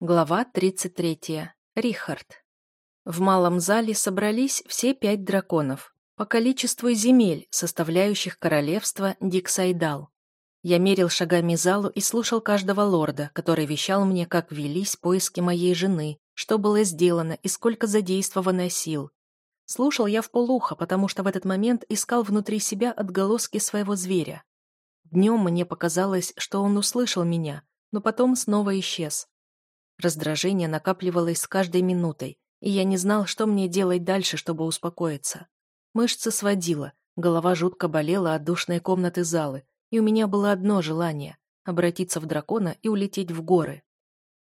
Глава 33. Рихард. В малом зале собрались все пять драконов, по количеству земель, составляющих королевство Диксайдал. Я мерил шагами залу и слушал каждого лорда, который вещал мне, как велись поиски моей жены, что было сделано и сколько задействовано сил. Слушал я в полухо, потому что в этот момент искал внутри себя отголоски своего зверя. Днем мне показалось, что он услышал меня, но потом снова исчез. Раздражение накапливалось с каждой минутой, и я не знал, что мне делать дальше, чтобы успокоиться. Мышцы сводило, голова жутко болела от душной комнаты залы, и у меня было одно желание — обратиться в дракона и улететь в горы.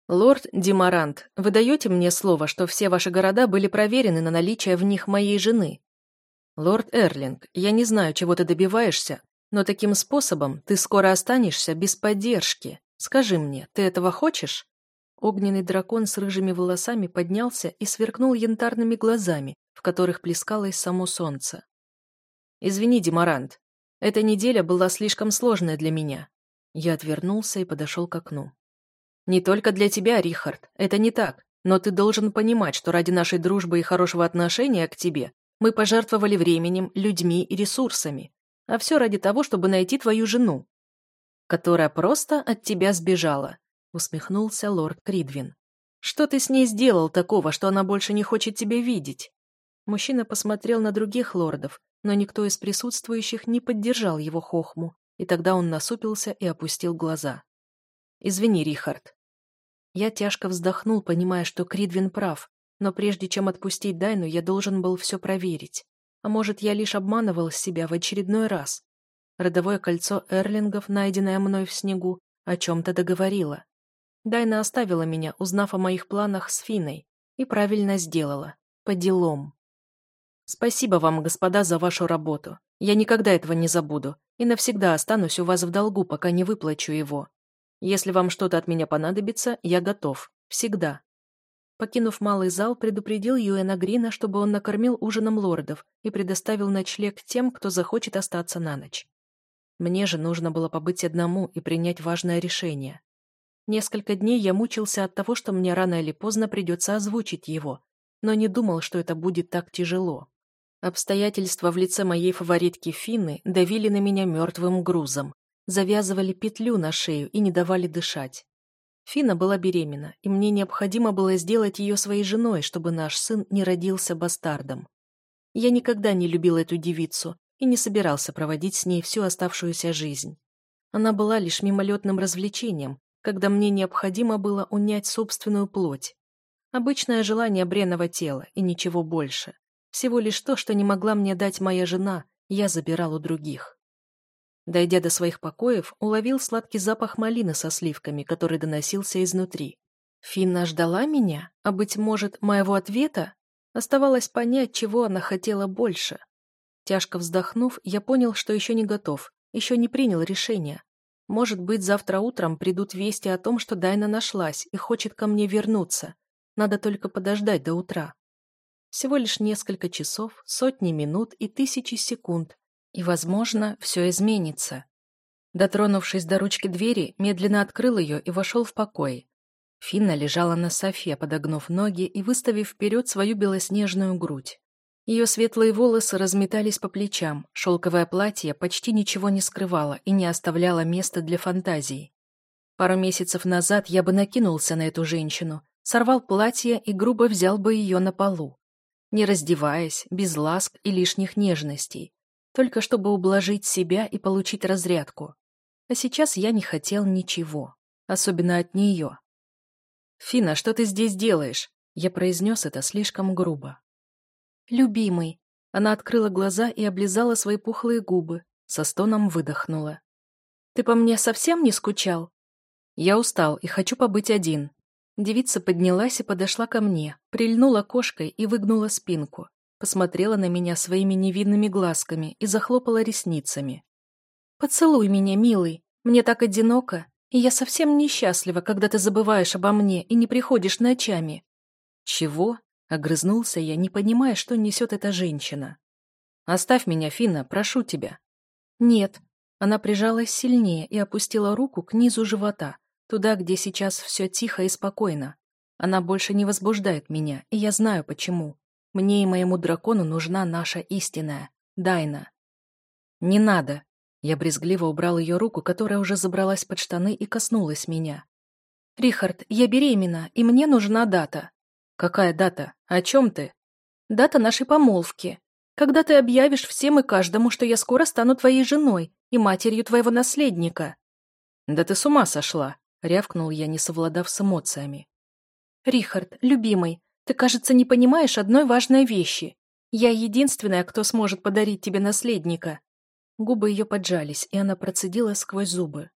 «Лорд Димарант, вы даете мне слово, что все ваши города были проверены на наличие в них моей жены?» «Лорд Эрлинг, я не знаю, чего ты добиваешься, но таким способом ты скоро останешься без поддержки. Скажи мне, ты этого хочешь?» Огненный дракон с рыжими волосами поднялся и сверкнул янтарными глазами, в которых плескалось само солнце. «Извини, Демарант, эта неделя была слишком сложная для меня». Я отвернулся и подошел к окну. «Не только для тебя, Рихард, это не так, но ты должен понимать, что ради нашей дружбы и хорошего отношения к тебе мы пожертвовали временем, людьми и ресурсами, а все ради того, чтобы найти твою жену, которая просто от тебя сбежала усмехнулся лорд Кридвин. «Что ты с ней сделал такого, что она больше не хочет тебя видеть?» Мужчина посмотрел на других лордов, но никто из присутствующих не поддержал его хохму, и тогда он насупился и опустил глаза. «Извини, Рихард». Я тяжко вздохнул, понимая, что Кридвин прав, но прежде чем отпустить Дайну, я должен был все проверить. А может, я лишь обманывал себя в очередной раз. Родовое кольцо Эрлингов, найденное мной в снегу, о чем-то договорило. Дайна оставила меня, узнав о моих планах с Финой, и правильно сделала. По делам. Спасибо вам, господа, за вашу работу. Я никогда этого не забуду и навсегда останусь у вас в долгу, пока не выплачу его. Если вам что-то от меня понадобится, я готов. Всегда. Покинув малый зал, предупредил Юэна Грина, чтобы он накормил ужином лордов и предоставил ночлег тем, кто захочет остаться на ночь. Мне же нужно было побыть одному и принять важное решение. Несколько дней я мучился от того, что мне рано или поздно придется озвучить его, но не думал, что это будет так тяжело. Обстоятельства в лице моей фаворитки Финны давили на меня мертвым грузом, завязывали петлю на шею и не давали дышать. Фина была беременна, и мне необходимо было сделать ее своей женой, чтобы наш сын не родился бастардом. Я никогда не любил эту девицу и не собирался проводить с ней всю оставшуюся жизнь. Она была лишь мимолетным развлечением, когда мне необходимо было унять собственную плоть. Обычное желание бренного тела и ничего больше. Всего лишь то, что не могла мне дать моя жена, я забирал у других. Дойдя до своих покоев, уловил сладкий запах малины со сливками, который доносился изнутри. Финна ждала меня, а, быть может, моего ответа? Оставалось понять, чего она хотела больше. Тяжко вздохнув, я понял, что еще не готов, еще не принял решения. Может быть, завтра утром придут вести о том, что Дайна нашлась и хочет ко мне вернуться. Надо только подождать до утра. Всего лишь несколько часов, сотни минут и тысячи секунд. И, возможно, все изменится. Дотронувшись до ручки двери, медленно открыл ее и вошел в покой. Финна лежала на софе, подогнув ноги и выставив вперед свою белоснежную грудь. Ее светлые волосы разметались по плечам, шелковое платье почти ничего не скрывало и не оставляло места для фантазий. Пару месяцев назад я бы накинулся на эту женщину, сорвал платье и грубо взял бы ее на полу. Не раздеваясь, без ласк и лишних нежностей, только чтобы ублажить себя и получить разрядку. А сейчас я не хотел ничего, особенно от нее. «Фина, что ты здесь делаешь?» Я произнес это слишком грубо. «Любимый». Она открыла глаза и облизала свои пухлые губы, со стоном выдохнула. «Ты по мне совсем не скучал?» «Я устал и хочу побыть один». Девица поднялась и подошла ко мне, прильнула кошкой и выгнула спинку, посмотрела на меня своими невинными глазками и захлопала ресницами. «Поцелуй меня, милый, мне так одиноко, и я совсем несчастлива, когда ты забываешь обо мне и не приходишь ночами». «Чего?» Огрызнулся я, не понимая, что несет эта женщина. «Оставь меня, Финна, прошу тебя». «Нет». Она прижалась сильнее и опустила руку к низу живота, Туда, где сейчас все тихо и спокойно. Она больше не возбуждает меня, и я знаю почему. Мне и моему дракону нужна наша истинная, Дайна. Не надо. Я брезгливо убрал ее руку, которая уже забралась под штаны и коснулась меня. «Рихард, я беременна, и мне нужна дата». «Какая дата? О чем ты?» «Дата нашей помолвки. Когда ты объявишь всем и каждому, что я скоро стану твоей женой и матерью твоего наследника». «Да ты с ума сошла!» — рявкнул я, не совладав с эмоциями. «Рихард, любимый, ты, кажется, не понимаешь одной важной вещи. Я единственная, кто сможет подарить тебе наследника». Губы ее поджались, и она процедила сквозь зубы.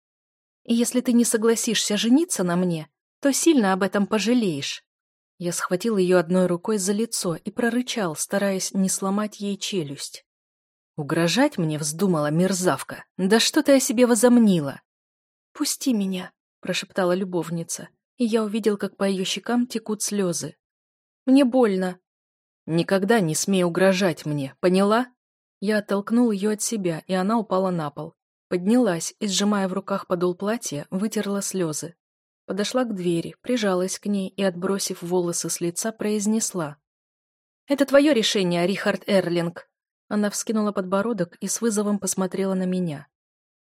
И если ты не согласишься жениться на мне, то сильно об этом пожалеешь». Я схватил ее одной рукой за лицо и прорычал, стараясь не сломать ей челюсть. «Угрожать мне вздумала мерзавка? Да что ты о себе возомнила?» «Пусти меня», — прошептала любовница, и я увидел, как по ее щекам текут слезы. «Мне больно». «Никогда не смей угрожать мне, поняла?» Я оттолкнул ее от себя, и она упала на пол. Поднялась и, сжимая в руках подол платья, вытерла слезы. Подошла к двери, прижалась к ней и, отбросив волосы с лица, произнесла. «Это твое решение, Рихард Эрлинг!» Она вскинула подбородок и с вызовом посмотрела на меня.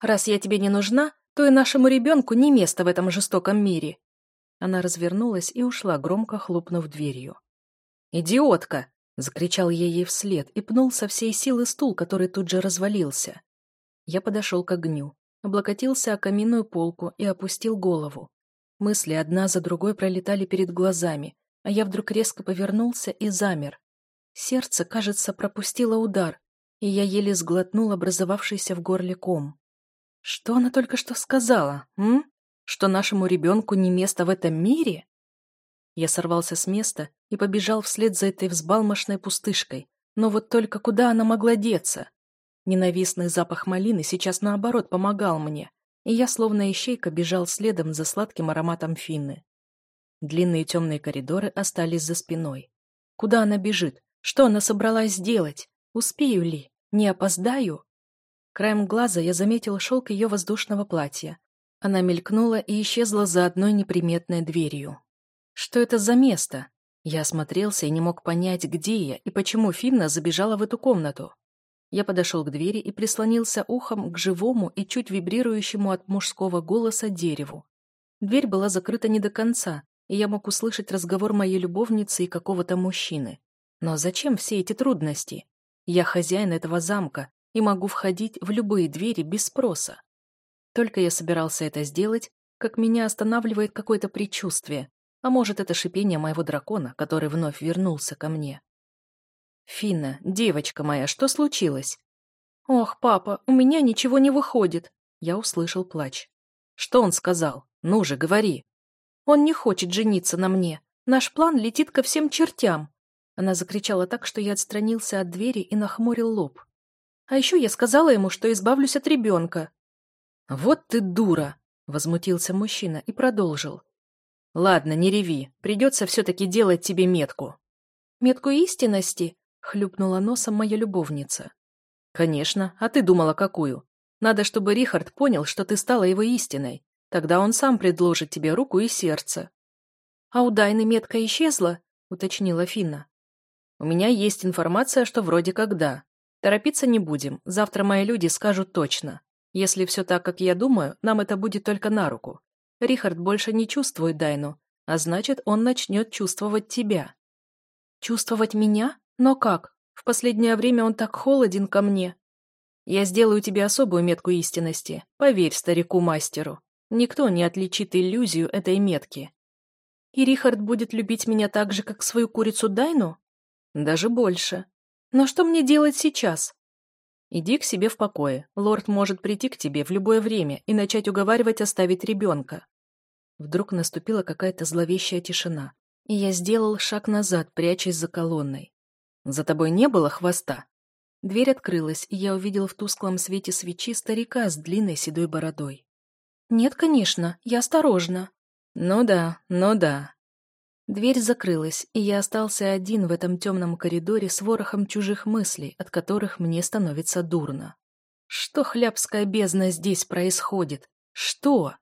«Раз я тебе не нужна, то и нашему ребенку не место в этом жестоком мире!» Она развернулась и ушла, громко хлопнув дверью. «Идиотка!» — закричал я ей вслед и пнул со всей силы стул, который тут же развалился. Я подошел к огню, облокотился о каминную полку и опустил голову. Мысли одна за другой пролетали перед глазами, а я вдруг резко повернулся и замер. Сердце, кажется, пропустило удар, и я еле сглотнул образовавшийся в горле ком. Что она только что сказала, м? Что нашему ребенку не место в этом мире? Я сорвался с места и побежал вслед за этой взбалмошной пустышкой, но вот только куда она могла деться? Ненавистный запах малины сейчас наоборот помогал мне, и я словно ищейка бежал следом за сладким ароматом финны. Длинные темные коридоры остались за спиной. Куда она бежит? Что она собралась сделать? Успею ли? Не опоздаю? Краем глаза я заметил шелк ее воздушного платья. Она мелькнула и исчезла за одной неприметной дверью. Что это за место? Я осмотрелся и не мог понять, где я и почему Финна забежала в эту комнату. Я подошел к двери и прислонился ухом к живому и чуть вибрирующему от мужского голоса дереву. Дверь была закрыта не до конца, и я мог услышать разговор моей любовницы и какого-то мужчины. Но зачем все эти трудности? Я хозяин этого замка и могу входить в любые двери без спроса. Только я собирался это сделать, как меня останавливает какое-то предчувствие, а может, это шипение моего дракона, который вновь вернулся ко мне. «Фина, девочка моя, что случилось?» «Ох, папа, у меня ничего не выходит!» Я услышал плач. «Что он сказал? Ну же, говори!» «Он не хочет жениться на мне. Наш план летит ко всем чертям!» Она закричала так, что я отстранился от двери и нахмурил лоб. «А еще я сказала ему, что избавлюсь от ребенка!» «Вот ты дура!» — возмутился мужчина и продолжил. «Ладно, не реви. Придется все-таки делать тебе метку». «Метку истинности?» Хлюпнула носом моя любовница. «Конечно, а ты думала, какую? Надо, чтобы Рихард понял, что ты стала его истиной. Тогда он сам предложит тебе руку и сердце». «А у Дайны метка исчезла?» — уточнила Финна. «У меня есть информация, что вроде как да. Торопиться не будем, завтра мои люди скажут точно. Если все так, как я думаю, нам это будет только на руку. Рихард больше не чувствует Дайну, а значит, он начнет чувствовать тебя». «Чувствовать меня?» Но как? В последнее время он так холоден ко мне. Я сделаю тебе особую метку истинности. Поверь старику-мастеру. Никто не отличит иллюзию этой метки. И Рихард будет любить меня так же, как свою курицу Дайну? Даже больше. Но что мне делать сейчас? Иди к себе в покое. Лорд может прийти к тебе в любое время и начать уговаривать оставить ребенка. Вдруг наступила какая-то зловещая тишина, и я сделал шаг назад, прячась за колонной. За тобой не было хвоста?» Дверь открылась, и я увидел в тусклом свете свечи старика с длинной седой бородой. «Нет, конечно, я осторожна». «Ну да, ну да». Дверь закрылась, и я остался один в этом темном коридоре с ворохом чужих мыслей, от которых мне становится дурно. Что хлябская бездна здесь происходит? Что?